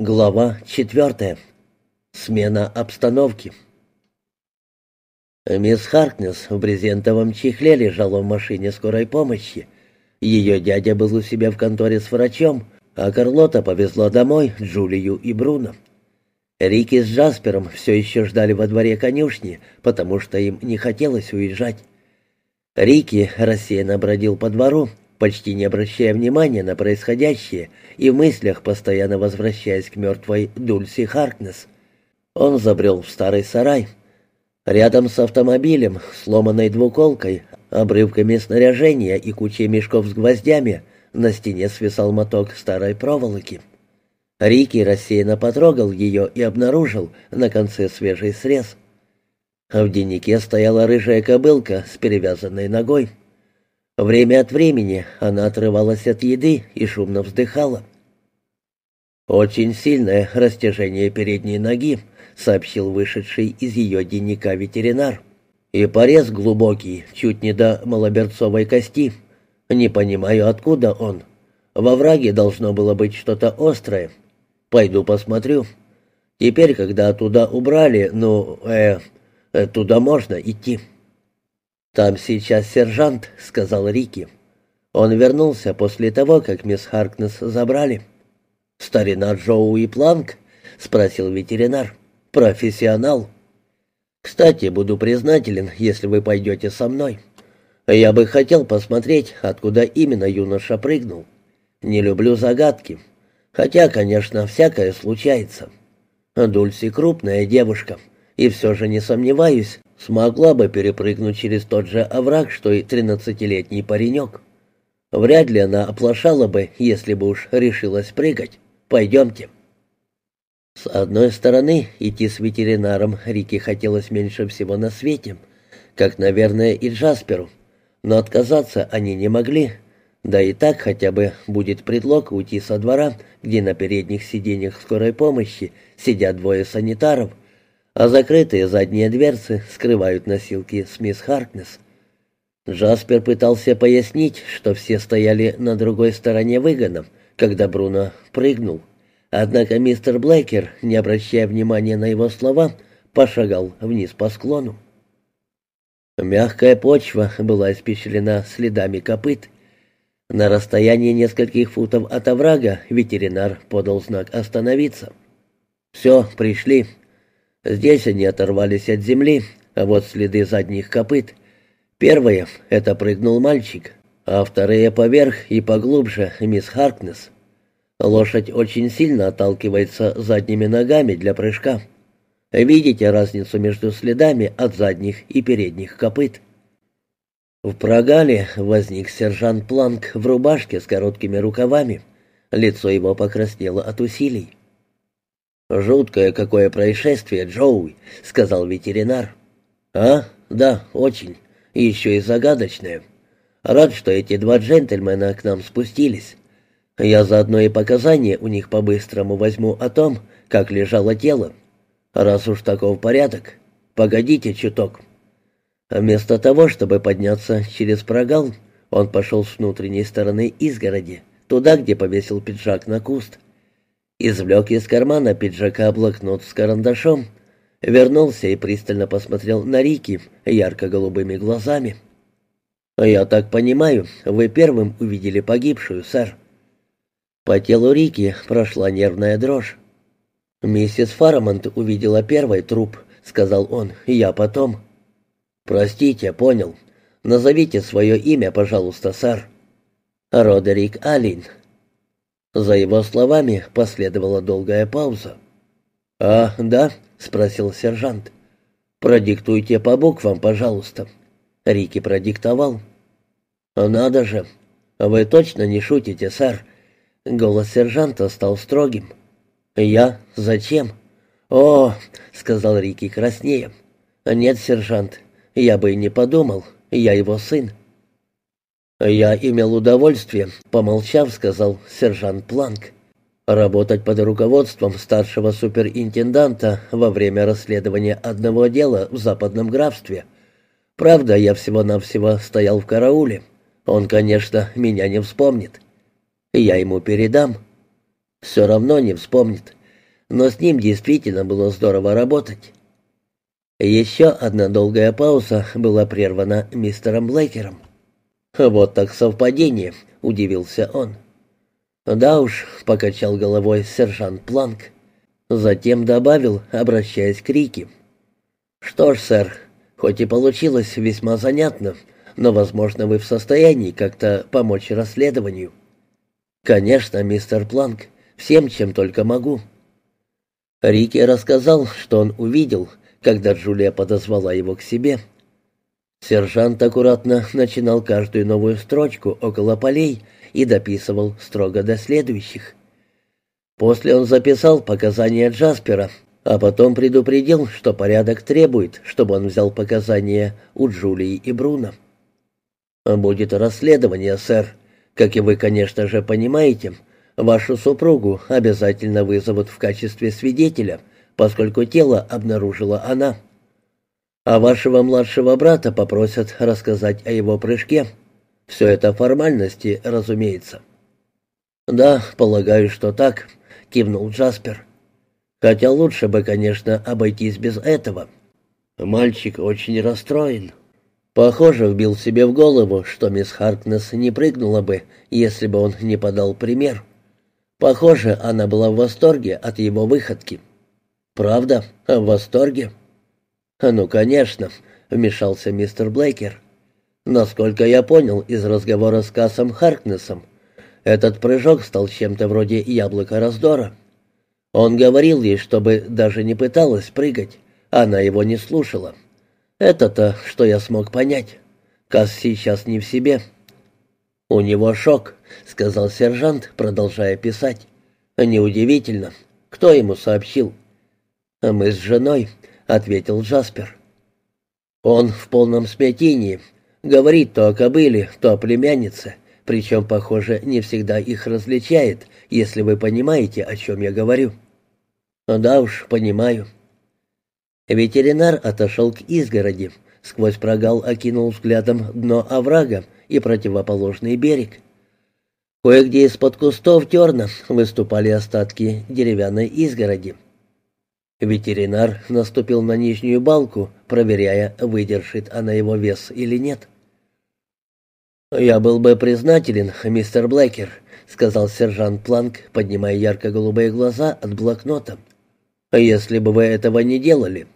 Глава четвертая. Смена обстановки. Мисс Харкнес в брезентовом чехле лежала в машине скорой помощи. Ее дядя был у себя в конторе с врачом, а Карлота повезла домой Джулию и Бруно. Рики с Джаспером все еще ждали во дворе конюшни, потому что им не хотелось уезжать. Рики рассеянно бродил по двору, почти не обращая внимания на происходящее и в мыслях постоянно возвращаясь к мертвой Дульси Харкнес. Он забрел в старый сарай. Рядом с автомобилем, сломанной двуколкой, обрывками снаряжения и кучей мешков с гвоздями, на стене свисал моток старой проволоки. Рики рассеянно потрогал ее и обнаружил на конце свежий срез. В деннике стояла рыжая кобылка с перевязанной ногой. Время от времени она отрывалась от еды и шумно вздыхала. «Очень сильное растяжение передней ноги», — сообщил вышедший из ее дневника ветеринар. «И порез глубокий, чуть не до малоберцовой кости. Не понимаю, откуда он. Во враге должно было быть что-то острое. Пойду посмотрю. Теперь, когда туда убрали, ну, э, туда можно идти». «Там сейчас сержант», — сказал Рики. Он вернулся после того, как мисс Харкнес забрали. «Старина Джоу и Планк?» — спросил ветеринар. «Профессионал». «Кстати, буду признателен, если вы пойдете со мной. Я бы хотел посмотреть, откуда именно юноша прыгнул. Не люблю загадки. Хотя, конечно, всякое случается. Дульси крупная девушка, и все же не сомневаюсь, смогла бы перепрыгнуть через тот же овраг, что и тринадцатилетний паренек. Вряд ли она оплошала бы, если бы уж решилась прыгать. Пойдемте. С одной стороны, идти с ветеринаром Рике хотелось меньше всего на свете, как, наверное, и Джасперу, но отказаться они не могли, да и так хотя бы будет предлог уйти со двора, где на передних сиденьях скорой помощи сидят двое санитаров — а закрытые задние дверцы скрывают носилки с мисс Харкнес. Джаспер пытался пояснить, что все стояли на другой стороне выгона, когда Бруно прыгнул. Однако мистер Блэкер, не обращая внимания на его слова, пошагал вниз по склону. Мягкая почва была испещрена следами копыт. На расстоянии нескольких футов от оврага ветеринар подал знак «Остановиться». «Все, пришли», Здесь они оторвались от земли, а вот следы задних копыт. Первые — это прыгнул мальчик, а вторые поверх и поглубже мисс Харкнес. Лошадь очень сильно отталкивается задними ногами для прыжка. Видите разницу между следами от задних и передних копыт? В прогале возник сержант Планк в рубашке с короткими рукавами. Лицо его покраснело от усилий. «Жуткое какое происшествие, Джоуи», — сказал ветеринар. «А? Да, очень. Еще и загадочное. Рад, что эти два джентльмена к нам спустились. Я заодно и показания у них по-быстрому возьму о том, как лежало тело. Раз уж таков порядок, погодите чуток». Вместо того, чтобы подняться через прогал, он пошел с внутренней стороны изгороди, туда, где повесил пиджак на куст. Извлек из кармана пиджака блокнот с карандашом, вернулся и пристально посмотрел на Рики ярко-голубыми глазами. «Я так понимаю, вы первым увидели погибшую, сэр». По телу Рики прошла нервная дрожь. «Миссис Фарамонт увидела первый труп», — сказал он, — «я потом». «Простите, понял. Назовите свое имя, пожалуйста, сэр». «Родерик Аллин», за его словами последовала долгая пауза. «А, да?» — спросил сержант. «Продиктуйте по буквам, пожалуйста». Рики продиктовал. «Надо же! Вы точно не шутите, сэр?» Голос сержанта стал строгим. «Я? Зачем?» «О!» — сказал Рики краснее. «Нет, сержант, я бы и не подумал. Я его сын». «Я имел удовольствие», — помолчав, сказал сержант Планк, «работать под руководством старшего суперинтенданта во время расследования одного дела в западном графстве. Правда, я всего-навсего стоял в карауле. Он, конечно, меня не вспомнит. Я ему передам. Все равно не вспомнит. но с ним действительно было здорово работать. Еще одна долгая пауза была прервана мистером Блейкером. «Вот так совпадение», — удивился он. «Да уж», — покачал головой сержант Планк. Затем добавил, обращаясь к Рике. «Что ж, сэр, хоть и получилось весьма занятно, но, возможно, вы в состоянии как-то помочь расследованию». «Конечно, мистер Планк, всем, чем только могу». Рики рассказал, что он увидел, когда Джулия подозвала его к себе. Сержант аккуратно начинал каждую новую строчку около полей и дописывал строго до следующих. После он записал показания Джаспера, а потом предупредил, что порядок требует, чтобы он взял показания у Джулии и Бруно. «Будет расследование, сэр. Как и вы, конечно же, понимаете, вашу супругу обязательно вызовут в качестве свидетеля, поскольку тело обнаружила она. А вашего младшего брата попросят рассказать о его прыжке. Все это формальности, разумеется». «Да, полагаю, что так», — кивнул Джаспер. «Хотя лучше бы, конечно, обойтись без этого. Мальчик очень расстроен». Похоже, вбил себе в голову, что мисс Харкнесс не прыгнула бы, если бы он не подал пример. Похоже, она была в восторге от его выходки. «Правда? В восторге?» «Ну, конечно», — вмешался мистер Блейкер. «Насколько я понял из разговора с Кассом Харкнессом, этот прыжок стал чем-то вроде яблока раздора. Он говорил ей, чтобы даже не пыталась прыгать, она его не слушала. Это-то, что я смог понять. Касс сейчас не в себе». «У него шок», — сказал сержант, продолжая писать. «Неудивительно. Кто ему сообщил?» «А «Мы с женой», — ответил Джаспер. «Он в полном смятении. Говорит то о кобыле, то о племяннице, причем, похоже, не всегда их различает, если вы понимаете, о чем я говорю». «Да уж, понимаю». Ветеринар отошел к изгороди, сквозь прогал окинул взглядом дно оврага и противоположный берег. Кое-где из-под кустов терна выступали остатки деревянной изгороди. Ветеринар наступил на нижнюю балку, проверяя, выдержит она его вес или нет. «Я был бы признателен, мистер Блэкер», — сказал сержант Планк, поднимая ярко-голубые глаза от блокнота. «Если бы вы этого не делали.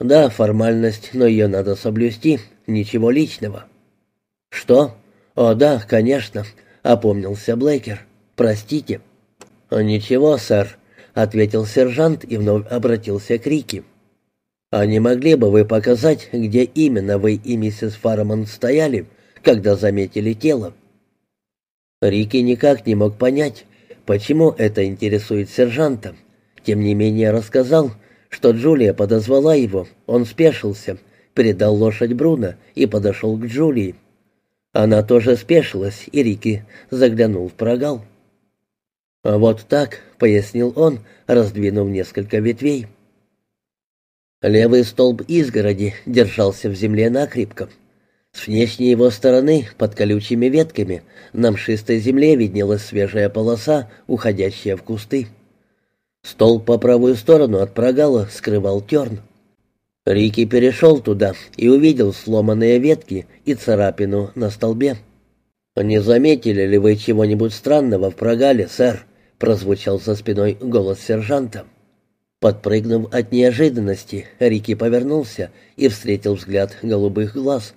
Да, формальность, но ее надо соблюсти, ничего личного». «Что? О, да, конечно», — опомнился Блэкер. «Простите». «Ничего, сэр», ответил сержант и вновь обратился к Рике. «А не могли бы вы показать, где именно вы и миссис Фарман стояли, когда заметили тело?» Рики никак не мог понять, почему это интересует сержанта. Тем не менее рассказал, что Джулия подозвала его, он спешился, передал лошадь Бруно и подошел к Джулии. Она тоже спешилась, и Рики заглянул в прогал. «Вот так», — пояснил он, раздвинув несколько ветвей. Левый столб изгороди держался в земле накрепко. С внешней его стороны, под колючими ветками, на мшистой земле виднелась свежая полоса, уходящая в кусты. Столб по правую сторону от прогала скрывал терн. Рики перешел туда и увидел сломанные ветки и царапину на столбе. «Не заметили ли вы чего-нибудь странного в прогале, сэр?» — прозвучал за спиной голос сержанта. Подпрыгнув от неожиданности, Рики повернулся и встретил взгляд голубых глаз.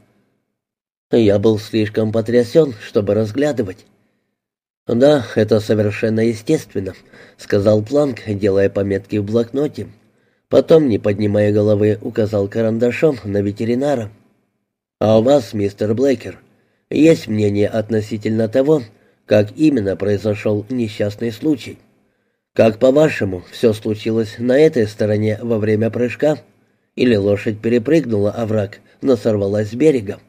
Я был слишком потрясен, чтобы разглядывать. «Да, это совершенно естественно», — сказал Планк, делая пометки в блокноте. Потом, не поднимая головы, указал карандашом на ветеринара. «А у вас, мистер Блейкер, есть мнение относительно того, как именно произошел несчастный случай? Как, по-вашему, все случилось на этой стороне во время прыжка? Или лошадь перепрыгнула овраг, но сорвалась с берега?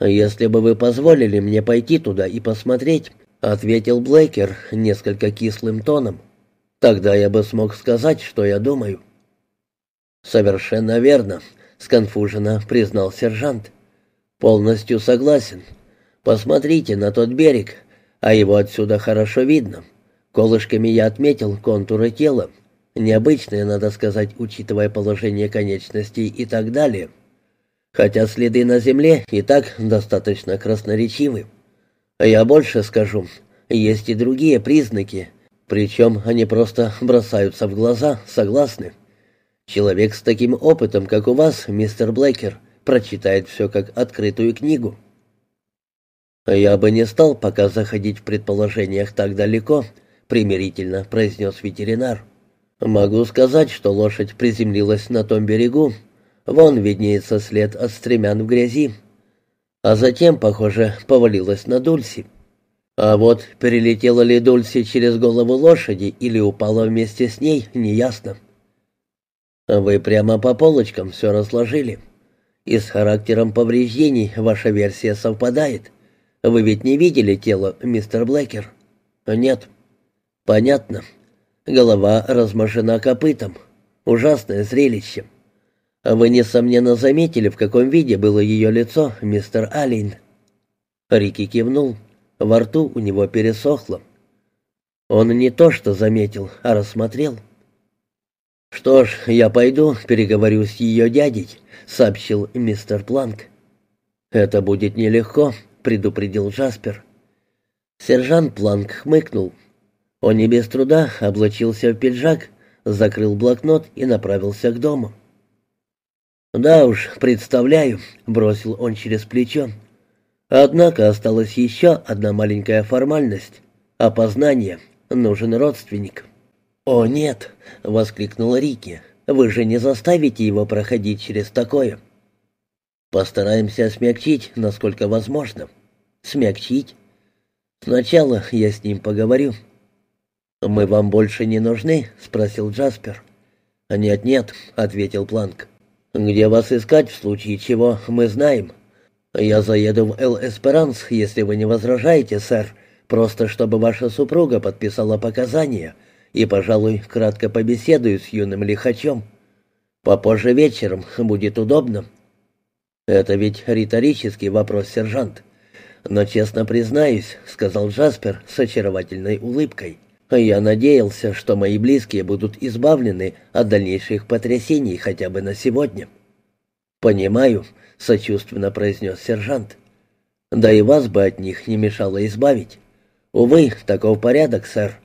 «Если бы вы позволили мне пойти туда и посмотреть», — ответил Блейкер несколько кислым тоном, — «тогда я бы смог сказать, что я думаю». «Совершенно верно», — сконфуженно признал сержант. «Полностью согласен. Посмотрите на тот берег, а его отсюда хорошо видно. Колышками я отметил контуры тела, необычные, надо сказать, учитывая положение конечностей и так далее. Хотя следы на земле и так достаточно красноречивы. Я больше скажу, есть и другие признаки, причем они просто бросаются в глаза, согласны. Человек с таким опытом, как у вас, мистер Блэкер, прочитает все как открытую книгу. «Я бы не стал пока заходить в предположениях так далеко», — примирительно произнес ветеринар. «Могу сказать, что лошадь приземлилась на том берегу. Вон виднеется след от стремян в грязи. А затем, похоже, повалилась на Дульси. А вот перелетела ли Дульси через голову лошади или упала вместе с ней, неясно. Вы прямо по полочкам все разложили. И с характером повреждений ваша версия совпадает. Вы ведь не видели тело, мистер Блэкер? Нет. Понятно. Голова размашена копытом. Ужасное зрелище. Вы, несомненно, заметили, в каком виде было ее лицо, мистер Аллен. Рики кивнул. Во рту у него пересохло. Он не то что заметил, а рассмотрел. «Что ж, я пойду, переговорю с ее дядей», — сообщил мистер Планк. «Это будет нелегко», — предупредил Джаспер. Сержант Планк хмыкнул. Он не без труда облачился в пиджак, закрыл блокнот и направился к дому. «Да уж, представляю», — бросил он через плечо. Однако осталась еще одна маленькая формальность — опознание. Нужен родственник. «О, нет!» — воскликнула Рики. «Вы же не заставите его проходить через такое?» «Постараемся смягчить, насколько возможно». «Смягчить?» «Сначала я с ним поговорю». «Мы вам больше не нужны?» — спросил Джаспер. «Нет-нет», — ответил Планк. «Где вас искать в случае чего, мы знаем. «Я заеду в Эл-Эсперанс, если вы не возражаете, сэр, просто чтобы ваша супруга подписала показания и, пожалуй, кратко побеседую с юным лихачом. Попозже вечером будет удобно». «Это ведь риторический вопрос, сержант. Но, честно признаюсь, — сказал Джаспер с очаровательной улыбкой, — я надеялся, что мои близкие будут избавлены от дальнейших потрясений хотя бы на сегодня». «Понимаю», — сочувственно произнес сержант. «Да и вас бы от них не мешало избавить. Увы, таков порядок, сэр.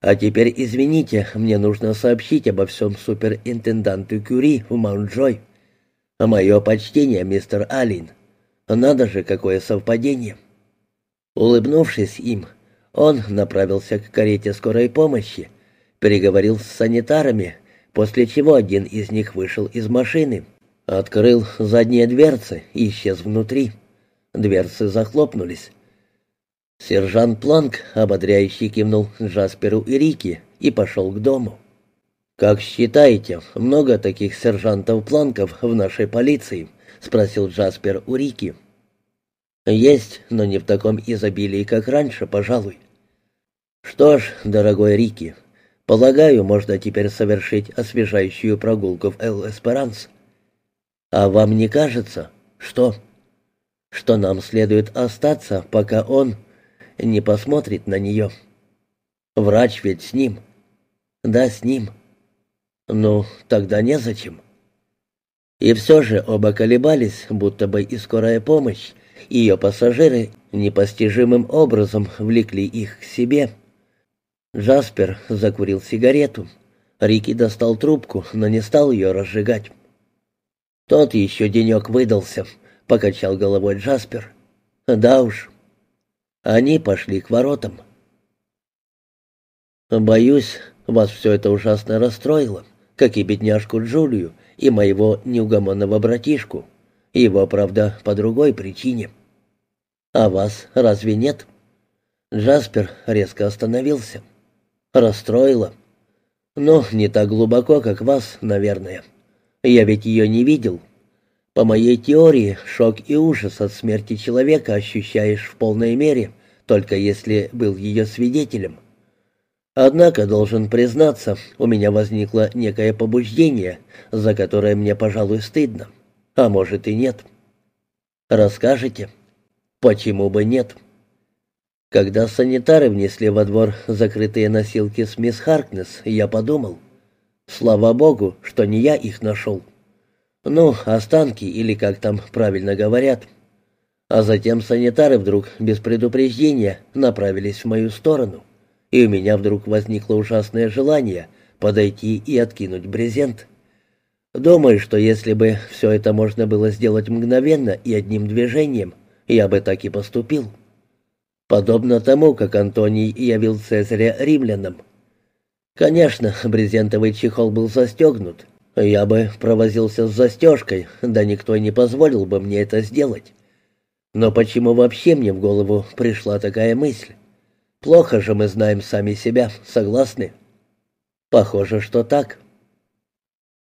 А теперь, извините, мне нужно сообщить обо всем суперинтенданту Кюри в Маунт-Джой. Мое почтение, мистер Аллен. Надо же, какое совпадение». Улыбнувшись им, он направился к карете скорой помощи, переговорил с санитарами, после чего один из них вышел из машины. Открыл задние дверцы и исчез внутри. Дверцы захлопнулись. Сержант Планк ободряюще кивнул Джасперу и Рике и пошел к дому. «Как считаете, много таких сержантов-планков в нашей полиции?» — спросил Джаспер у Рики. «Есть, но не в таком изобилии, как раньше, пожалуй». «Что ж, дорогой Рики, полагаю, можно теперь совершить освежающую прогулку в Эл-Эсперанс. А вам не кажется, что... что нам следует остаться, пока он не посмотрит на нее? Врач ведь с ним. Да, с ним. Ну, тогда незачем. И все же оба колебались, будто бы и скорая помощь, и ее пассажиры непостижимым образом влекли их к себе. Джаспер закурил сигарету. Рики достал трубку, но не стал ее разжигать. «Тот еще денек выдался», — покачал головой Джаспер. «Да уж». Они пошли к воротам. «Боюсь, вас все это ужасно расстроило, как и бедняжку Джулию и моего неугомонного братишку. Его, правда, по другой причине. А вас разве нет?» Джаспер резко остановился. «Расстроило?» «Ну, не так глубоко, как вас, наверное». Я ведь ее не видел. По моей теории, шок и ужас от смерти человека ощущаешь в полной мере, только если был ее свидетелем. Однако, должен признаться, у меня возникло некое побуждение, за которое мне, пожалуй, стыдно. А может и нет. Расскажете? Почему бы нет? Когда санитары внесли во двор закрытые носилки с мисс Харкнес, я подумал, слава богу, что не я их нашел. Ну, останки, или как там правильно говорят. А затем санитары вдруг, без предупреждения, направились в мою сторону. И у меня вдруг возникло ужасное желание подойти и откинуть брезент. Думаю, что если бы все это можно было сделать мгновенно и одним движением, я бы так и поступил. Подобно тому, как Антоний явил Цезаря римлянам. Конечно, брезентовый чехол был застегнут. Я бы провозился с застежкой, да никто не позволил бы мне это сделать. Но почему вообще мне в голову пришла такая мысль? Плохо же мы знаем сами себя, согласны? Похоже, что так.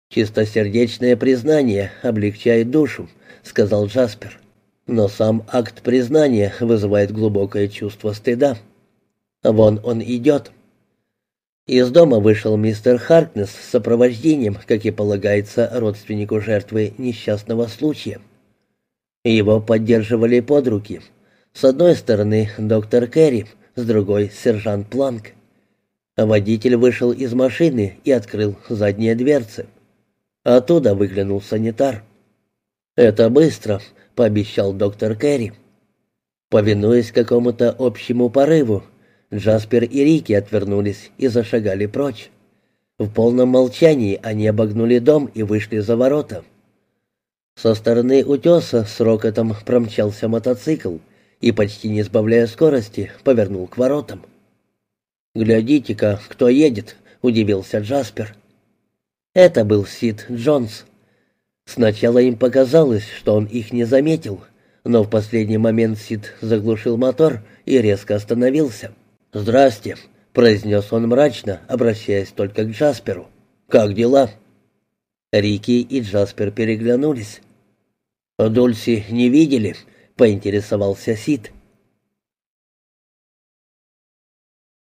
«Чистосердечное признание облегчает душу», — сказал Джаспер. «Но сам акт признания вызывает глубокое чувство стыда. Вон он идет». Из дома вышел мистер Харкнес с сопровождением, как и полагается родственнику жертвы несчастного случая. Его поддерживали под руки. С одной стороны доктор Керри, с другой — сержант Планк. Водитель вышел из машины и открыл задние дверцы. Оттуда выглянул санитар. «Это быстро», — пообещал доктор Керри. Повинуясь какому-то общему порыву, Джаспер и Рики отвернулись и зашагали прочь. В полном молчании они обогнули дом и вышли за ворота. Со стороны утеса с рокотом промчался мотоцикл и, почти не сбавляя скорости, повернул к воротам. «Глядите-ка, кто едет!» — удивился Джаспер. Это был Сид Джонс. Сначала им показалось, что он их не заметил, но в последний момент Сид заглушил мотор и резко остановился. «Здрасте», — произнес он мрачно, обращаясь только к Джасперу. «Как дела?» Рики и Джаспер переглянулись. «Дульси не видели?» — поинтересовался Сид.